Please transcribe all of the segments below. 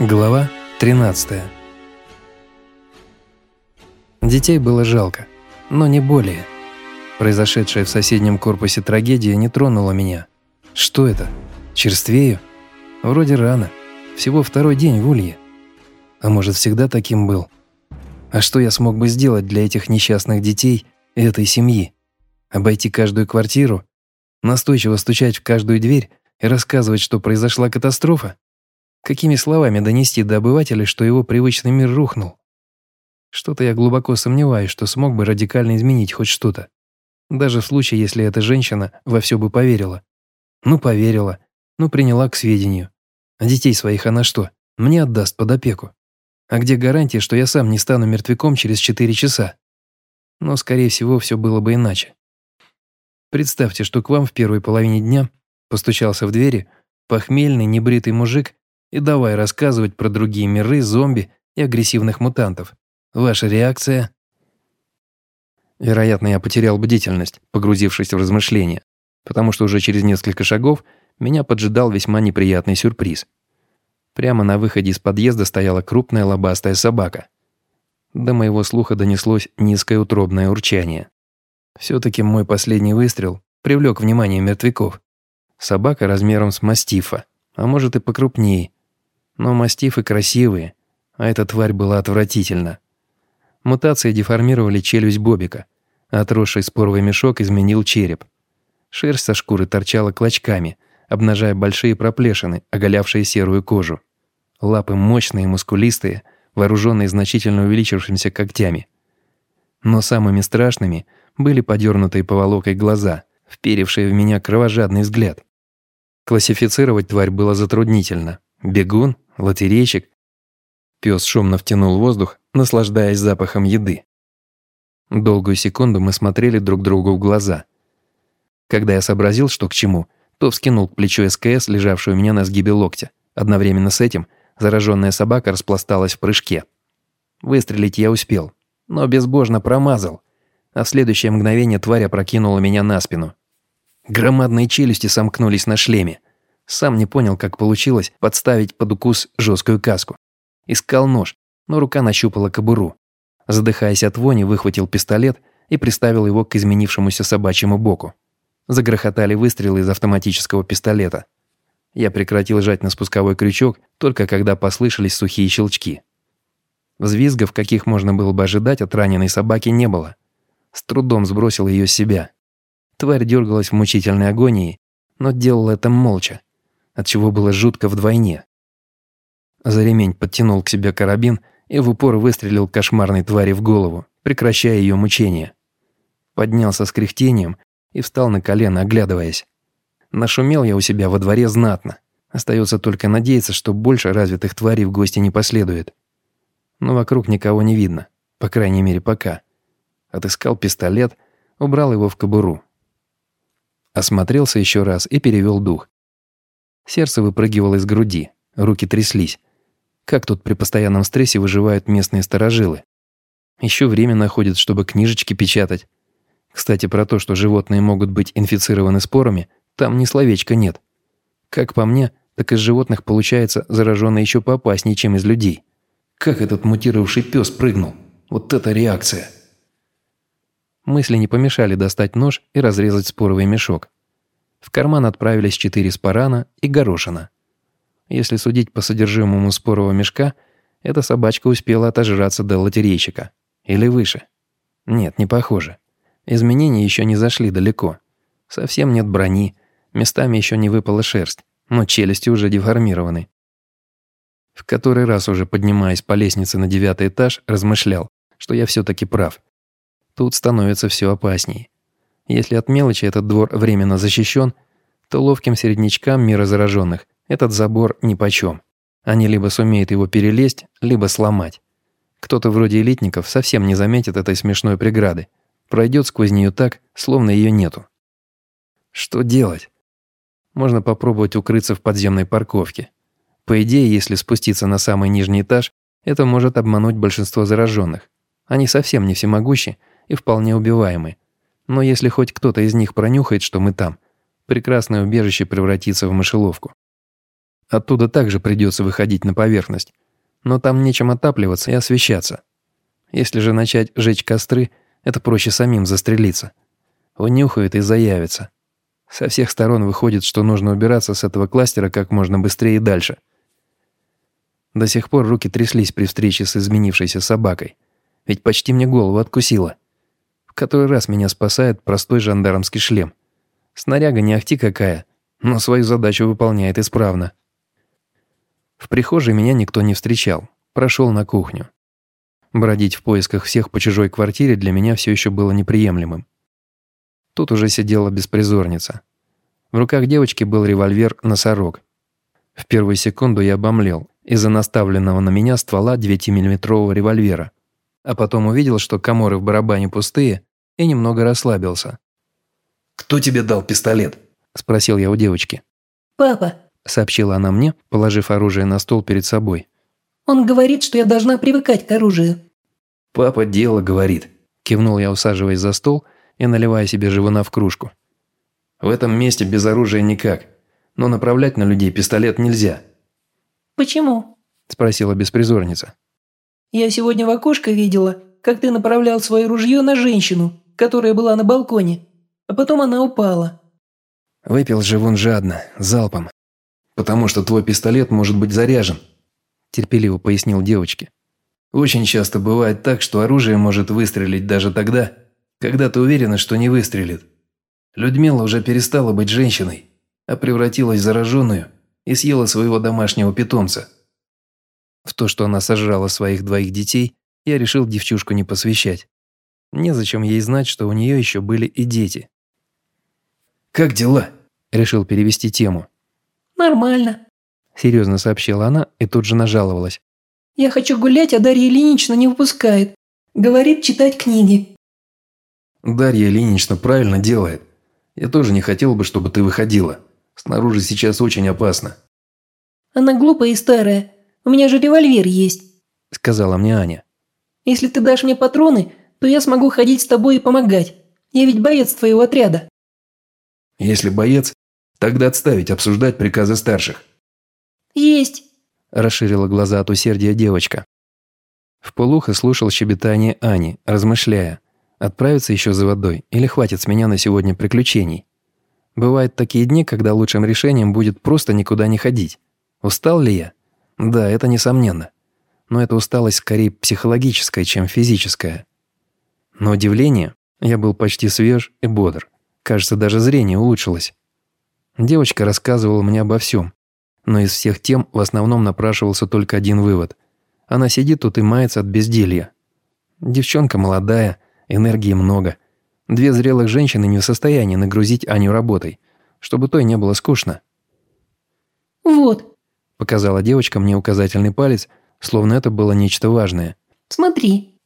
Глава 13 Детей было жалко, но не более. Произошедшая в соседнем корпусе трагедия не тронула меня. Что это? Черствею? Вроде рано. Всего второй день в Улье. А может, всегда таким был? А что я смог бы сделать для этих несчастных детей и этой семьи? Обойти каждую квартиру? Настойчиво стучать в каждую дверь и рассказывать, что произошла катастрофа? Какими словами донести до обывателя, что его привычный мир рухнул? Что-то я глубоко сомневаюсь, что смог бы радикально изменить хоть что-то. Даже в случае, если эта женщина во все бы поверила. Ну, поверила. Ну, приняла к сведению. А детей своих она что, мне отдаст под опеку? А где гарантия, что я сам не стану мертвяком через 4 часа? Но, скорее всего, все было бы иначе. Представьте, что к вам в первой половине дня постучался в двери похмельный, небритый мужик и давай рассказывать про другие миры, зомби и агрессивных мутантов. Ваша реакция? Вероятно, я потерял бдительность, погрузившись в размышления, потому что уже через несколько шагов меня поджидал весьма неприятный сюрприз. Прямо на выходе из подъезда стояла крупная лобастая собака. До моего слуха донеслось низкое утробное урчание. Все-таки мой последний выстрел привлек внимание мертвяков. Собака размером с мастифа, а может и покрупнее, но мастифы красивые, а эта тварь была отвратительна. Мутации деформировали челюсть Бобика, отросший споровый мешок изменил череп. Шерсть со шкуры торчала клочками, обнажая большие проплешины, оголявшие серую кожу. Лапы мощные, мускулистые, вооруженные значительно увеличившимися когтями. Но самыми страшными были подернутые поволокой глаза, вперевшие в меня кровожадный взгляд. Классифицировать тварь было затруднительно. Бегун, лотерейщик. Пес шумно втянул воздух, наслаждаясь запахом еды. Долгую секунду мы смотрели друг другу в глаза. Когда я сообразил, что к чему, то вскинул к плечу СКС, лежавшую у меня на сгибе локтя. Одновременно с этим зараженная собака распласталась в прыжке. Выстрелить я успел, но безбожно промазал, а в следующее мгновение тварь опрокинула меня на спину. Громадные челюсти сомкнулись на шлеме. Сам не понял, как получилось подставить под укус жесткую каску. Искал нож, но рука нащупала кобуру. Задыхаясь от вони, выхватил пистолет и приставил его к изменившемуся собачьему боку. Загрохотали выстрелы из автоматического пистолета. Я прекратил жать на спусковой крючок, только когда послышались сухие щелчки. Взвизгов, каких можно было бы ожидать от раненой собаки, не было. С трудом сбросил ее с себя. Тварь дергалась в мучительной агонии, но делала это молча отчего было жутко вдвойне. За ремень подтянул к себе карабин и в упор выстрелил кошмарной твари в голову, прекращая ее мучения. Поднялся с кряхтением и встал на колено, оглядываясь. Нашумел я у себя во дворе знатно. Остается только надеяться, что больше развитых тварей в гости не последует. Но вокруг никого не видно, по крайней мере пока. Отыскал пистолет, убрал его в кобуру. Осмотрелся еще раз и перевел дух. Сердце выпрыгивало из груди, руки тряслись. Как тут при постоянном стрессе выживают местные сторожилы? Еще время находят, чтобы книжечки печатать. Кстати, про то, что животные могут быть инфицированы спорами, там ни словечка нет. Как по мне, так из животных получается зараженные еще поопаснее, чем из людей. Как этот мутировавший пес прыгнул? Вот это реакция! Мысли не помешали достать нож и разрезать споровый мешок. В карман отправились четыре спарана и горошина. Если судить по содержимому спорового мешка, эта собачка успела отожраться до лотерейщика. Или выше. Нет, не похоже. Изменения еще не зашли далеко. Совсем нет брони, местами еще не выпала шерсть, но челюсти уже деформированы. В который раз уже поднимаясь по лестнице на девятый этаж, размышлял, что я все-таки прав. Тут становится все опаснее. Если от мелочи этот двор временно защищен, то ловким середнячкам мира зараженных этот забор нипочем. Они либо сумеют его перелезть, либо сломать. Кто-то вроде элитников совсем не заметит этой смешной преграды. Пройдет сквозь нее так, словно ее нету. Что делать? Можно попробовать укрыться в подземной парковке. По идее, если спуститься на самый нижний этаж, это может обмануть большинство зараженных. Они совсем не всемогущи и вполне убиваемы. Но если хоть кто-то из них пронюхает, что мы там, прекрасное убежище превратится в мышеловку. Оттуда также придется выходить на поверхность. Но там нечем отапливаться и освещаться. Если же начать жечь костры, это проще самим застрелиться. Унюхают и заявится. Со всех сторон выходит, что нужно убираться с этого кластера как можно быстрее и дальше. До сих пор руки тряслись при встрече с изменившейся собакой. Ведь почти мне голову откусила. Который раз меня спасает простой жандармский шлем. Снаряга не ахти какая, но свою задачу выполняет исправно. В прихожей меня никто не встречал. Прошел на кухню. Бродить в поисках всех по чужой квартире для меня все еще было неприемлемым. Тут уже сидела беспризорница. В руках девочки был револьвер-носорог. В первую секунду я обомлел из-за наставленного на меня ствола 9-миллиметрового револьвера, а потом увидел, что коморы в барабане пустые, и немного расслабился. «Кто тебе дал пистолет?» – спросил я у девочки. «Папа», – сообщила она мне, положив оружие на стол перед собой. «Он говорит, что я должна привыкать к оружию». «Папа дело говорит», – кивнул я, усаживаясь за стол и наливая себе живуна в кружку. «В этом месте без оружия никак, но направлять на людей пистолет нельзя». «Почему?» – спросила беспризорница. «Я сегодня в окошко видела, как ты направлял свое ружье на женщину, которая была на балконе, а потом она упала». «Выпил живун жадно, залпом». «Потому что твой пистолет может быть заряжен», – терпеливо пояснил девочке. «Очень часто бывает так, что оружие может выстрелить даже тогда, когда ты уверена, что не выстрелит. Людмила уже перестала быть женщиной, а превратилась в зараженную и съела своего домашнего питомца. В то, что она сожрала своих двоих детей, я решил девчушку не посвящать. Незачем ей знать, что у нее еще были и дети. «Как дела?» – решил перевести тему. «Нормально», – серьезно сообщила она и тут же нажаловалась. «Я хочу гулять, а Дарья Ильинична не выпускает. Говорит читать книги». Дарья Ильинична правильно делает. Я тоже не хотел бы, чтобы ты выходила. Снаружи сейчас очень опасно». «Она глупая и старая. У меня же револьвер есть», – сказала мне Аня. «Если ты дашь мне патроны, то я смогу ходить с тобой и помогать. Я ведь боец твоего отряда». «Если боец, тогда отставить обсуждать приказы старших». «Есть», – расширила глаза от усердия девочка. В полухо слушал щебетание Ани, размышляя – Отправиться еще за водой или хватит с меня на сегодня приключений? Бывают такие дни, когда лучшим решением будет просто никуда не ходить. Устал ли я? Да, это несомненно. Но эта усталость скорее психологическая, чем физическая. На удивление, я был почти свеж и бодр. Кажется, даже зрение улучшилось. Девочка рассказывала мне обо всем. Но из всех тем в основном напрашивался только один вывод. Она сидит тут и мается от безделья. Девчонка молодая, Энергии много. Две зрелых женщины не в состоянии нагрузить Аню работой, чтобы той не было скучно. «Вот», – показала девочка мне указательный палец, словно это было нечто важное. «Смотри».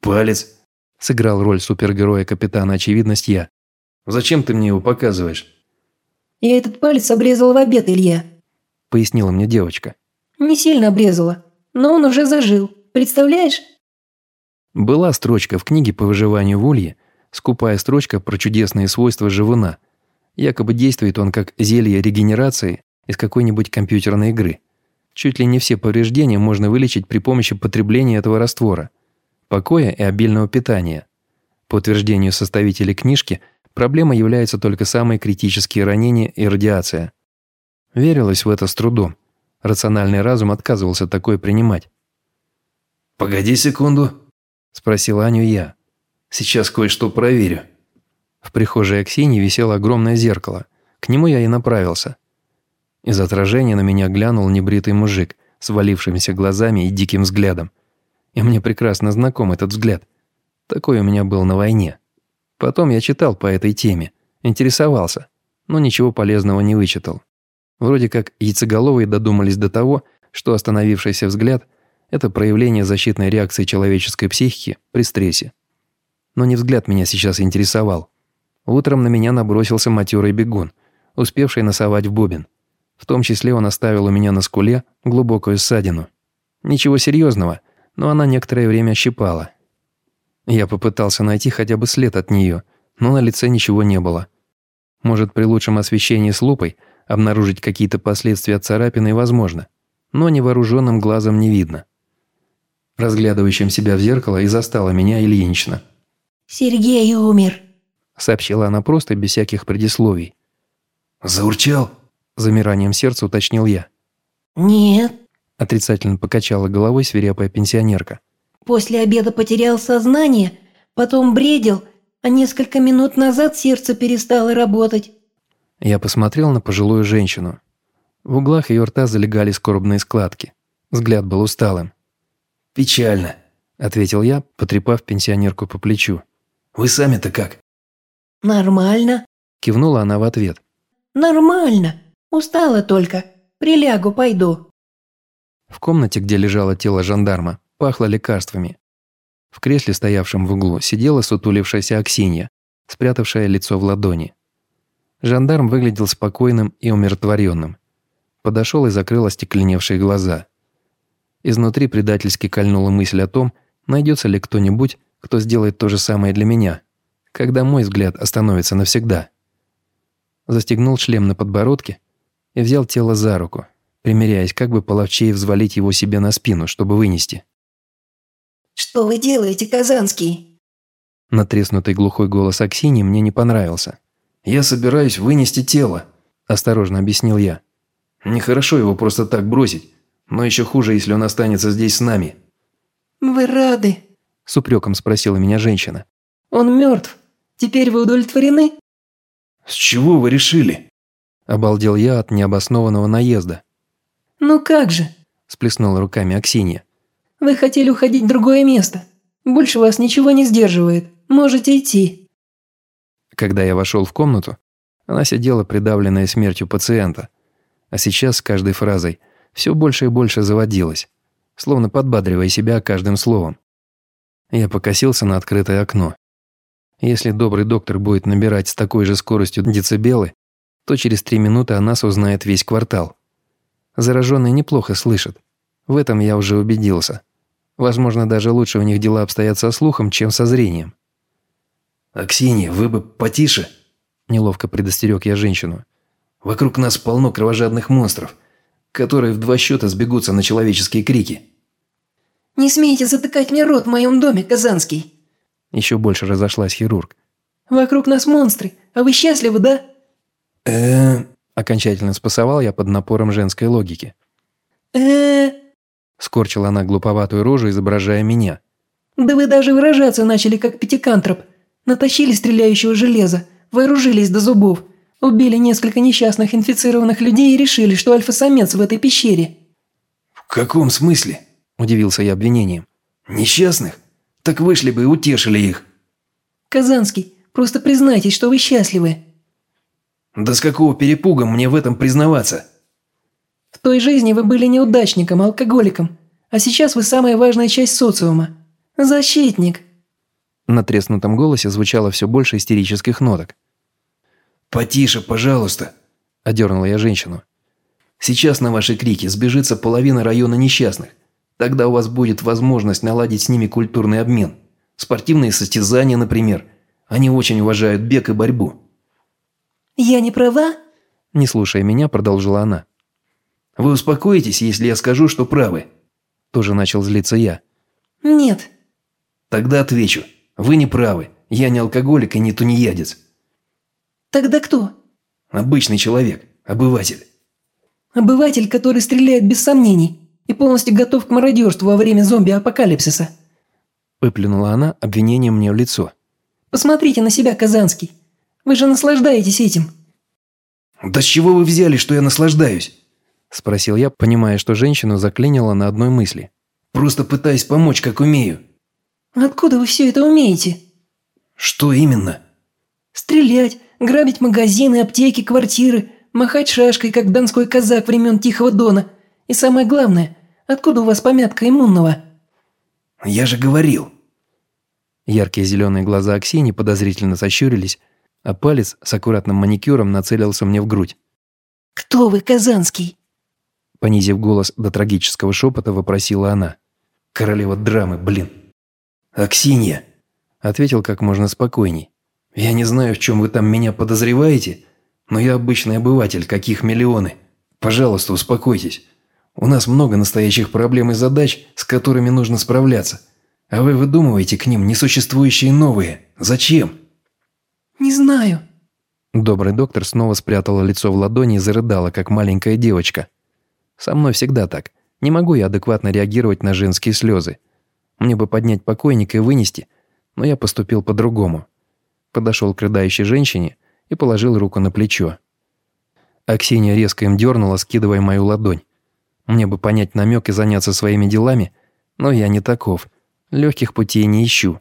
«Палец?» – сыграл роль супергероя капитана очевидность я. «Зачем ты мне его показываешь?» «Я этот палец обрезала в обед, Илья», – пояснила мне девочка. «Не сильно обрезала, но он уже зажил. Представляешь?» Была строчка в книге по выживанию в улье, скупая строчка про чудесные свойства живуна. Якобы действует он как зелье регенерации из какой-нибудь компьютерной игры. Чуть ли не все повреждения можно вылечить при помощи потребления этого раствора, покоя и обильного питания. По утверждению составителей книжки, проблема является только самые критические ранения и радиация. Верилось в это с трудом. Рациональный разум отказывался такое принимать. «Погоди секунду», Спросил Аню я. «Сейчас кое-что проверю». В прихожей Аксиньи висело огромное зеркало. К нему я и направился. Из отражения на меня глянул небритый мужик с валившимися глазами и диким взглядом. И мне прекрасно знаком этот взгляд. Такой у меня был на войне. Потом я читал по этой теме, интересовался, но ничего полезного не вычитал. Вроде как яйцеголовые додумались до того, что остановившийся взгляд это проявление защитной реакции человеческой психики при стрессе. Но не взгляд меня сейчас интересовал. Утром на меня набросился матерый бегун, успевший носовать в бубен. В том числе он оставил у меня на скуле глубокую ссадину. Ничего серьезного, но она некоторое время щипала. Я попытался найти хотя бы след от нее, но на лице ничего не было. Может, при лучшем освещении с лупой Обнаружить какие-то последствия от царапины возможно, но невооруженным глазом не видно. Разглядывающим себя в зеркало и застала меня Ильинична. «Сергей умер», – сообщила она просто, без всяких предисловий. «Заурчал?» – замиранием сердца уточнил я. «Нет», – отрицательно покачала головой свирепая пенсионерка. «После обеда потерял сознание, потом бредил, а несколько минут назад сердце перестало работать». Я посмотрел на пожилую женщину. В углах ее рта залегали скорбные складки. Взгляд был усталым. «Печально», – ответил я, потрепав пенсионерку по плечу. «Вы сами-то как?» «Нормально», – кивнула она в ответ. «Нормально. Устала только. Прилягу, пойду». В комнате, где лежало тело жандарма, пахло лекарствами. В кресле, стоявшем в углу, сидела сутулившаяся Аксинья, спрятавшая лицо в ладони. Жандарм выглядел спокойным и умиротворенным. Подошел и закрыл остекленевшие глаза. Изнутри предательски кольнула мысль о том, найдется ли кто-нибудь, кто сделает то же самое для меня, когда мой взгляд остановится навсегда. Застегнул шлем на подбородке и взял тело за руку, примеряясь, как бы половчее взвалить его себе на спину, чтобы вынести. «Что вы делаете, Казанский?» Натреснутый глухой голос Аксини мне не понравился. «Я собираюсь вынести тело», – осторожно объяснил я. «Нехорошо его просто так бросить, но еще хуже, если он останется здесь с нами». «Вы рады?» – с упреком спросила меня женщина. «Он мертв. Теперь вы удовлетворены?» «С чего вы решили?» Обалдел я от необоснованного наезда. «Ну как же?» – сплеснула руками Аксинья. «Вы хотели уходить в другое место. Больше вас ничего не сдерживает. Можете идти». Когда я вошел в комнату, она сидела придавленная смертью пациента, а сейчас с каждой фразой все больше и больше заводилась, словно подбадривая себя каждым словом. Я покосился на открытое окно. Если добрый доктор будет набирать с такой же скоростью децибелы, то через три минуты о нас узнает весь квартал. Зараженные неплохо слышат. В этом я уже убедился. Возможно, даже лучше у них дела обстоят со слухом, чем со зрением. «Аксинья, вы бы потише!» Неловко предостерег я женщину. «Вокруг нас полно кровожадных монстров, которые в два счета сбегутся на человеческие крики». «Не смейте затыкать мне рот в моем доме, Казанский!» Еще больше разошлась хирург. «Вокруг нас монстры, а вы счастливы, да?» э Окончательно спасовал я под напором женской логики. э Скорчила она глуповатую рожу, изображая меня. «Да вы даже выражаться начали, как пятикантроп. Натащили стреляющего железа, вооружились до зубов, убили несколько несчастных инфицированных людей и решили, что альфа-самец в этой пещере». «В каком смысле?» – удивился я обвинением. «Несчастных? Так вышли бы и утешили их». «Казанский, просто признайтесь, что вы счастливы». «Да с какого перепуга мне в этом признаваться?» «В той жизни вы были неудачником, алкоголиком, а сейчас вы самая важная часть социума. Защитник». На треснутом голосе звучало все больше истерических ноток. «Потише, пожалуйста», – одернула я женщину. «Сейчас на ваши крики сбежится половина района несчастных. Тогда у вас будет возможность наладить с ними культурный обмен. Спортивные состязания, например. Они очень уважают бег и борьбу». «Я не права?» Не слушая меня, продолжила она. «Вы успокоитесь, если я скажу, что правы?» Тоже начал злиться я. «Нет». «Тогда отвечу. Вы не правы. Я не алкоголик и не тунеядец. Тогда кто? Обычный человек. Обыватель. Обыватель, который стреляет без сомнений и полностью готов к мародерству во время зомби-апокалипсиса. Выплюнула она обвинением мне в лицо. Посмотрите на себя, Казанский. Вы же наслаждаетесь этим. Да с чего вы взяли, что я наслаждаюсь? Спросил я, понимая, что женщину заклинило на одной мысли. Просто пытаюсь помочь, как умею. Откуда вы все это умеете?» «Что именно?» «Стрелять, грабить магазины, аптеки, квартиры, махать шашкой, как донской казак времен Тихого Дона. И самое главное, откуда у вас помятка иммунного?» «Я же говорил». Яркие зеленые глаза Аксини подозрительно сощурились, а палец с аккуратным маникюром нацелился мне в грудь. «Кто вы, Казанский?» Понизив голос до трагического шепота, вопросила она. «Королева драмы, блин». «Аксинья», – ответил как можно спокойней. «Я не знаю, в чем вы там меня подозреваете, Но я обычный обыватель, каких миллионы. Пожалуйста, успокойтесь. У нас много настоящих проблем и задач, с которыми нужно справляться. А вы выдумываете к ним несуществующие новые. Зачем?» «Не знаю». Добрый доктор снова спрятала лицо в ладони и зарыдала, как маленькая девочка. «Со мной всегда так. Не могу я адекватно реагировать на женские слезы. Мне бы поднять покойника и вынести, но я поступил по-другому. Подошел к рыдающей женщине и положил руку на плечо. Аксинья резко им дернула, скидывая мою ладонь. Мне бы понять намек и заняться своими делами, но я не таков. Легких путей не ищу.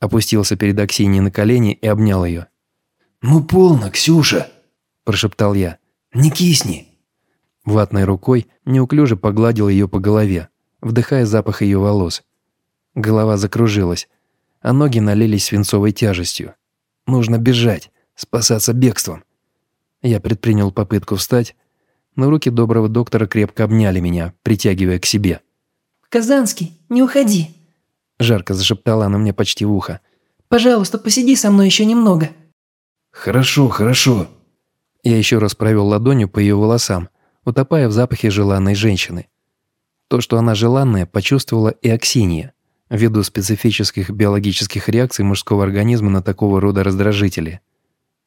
Опустился перед Аксиньей на колени и обнял ее. «Ну полно, Ксюша!» – прошептал я. «Не кисни!» Ватной рукой неуклюже погладил ее по голове, вдыхая запах ее волос. Голова закружилась, а ноги налились свинцовой тяжестью. Нужно бежать, спасаться бегством. Я предпринял попытку встать, но руки доброго доктора крепко обняли меня, притягивая к себе. «Казанский, не уходи!» Жарко зашептала она мне почти в ухо. «Пожалуйста, посиди со мной еще немного». «Хорошо, хорошо». Я еще раз провел ладонью по ее волосам, утопая в запахе желанной женщины. То, что она желанная, почувствовала и Аксинья, ввиду специфических биологических реакций мужского организма на такого рода раздражители.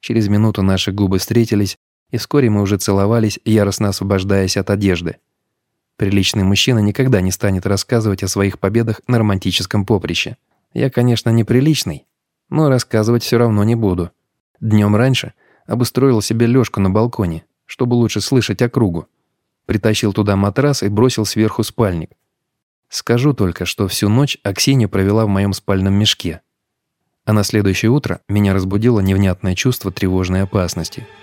Через минуту наши губы встретились, и вскоре мы уже целовались, яростно освобождаясь от одежды. Приличный мужчина никогда не станет рассказывать о своих победах на романтическом поприще. Я, конечно, неприличный, но рассказывать все равно не буду. Днем раньше обустроил себе лёжку на балконе, чтобы лучше слышать округу. Притащил туда матрас и бросил сверху спальник. Скажу только, что всю ночь Аксинья провела в моем спальном мешке. А на следующее утро меня разбудило невнятное чувство тревожной опасности –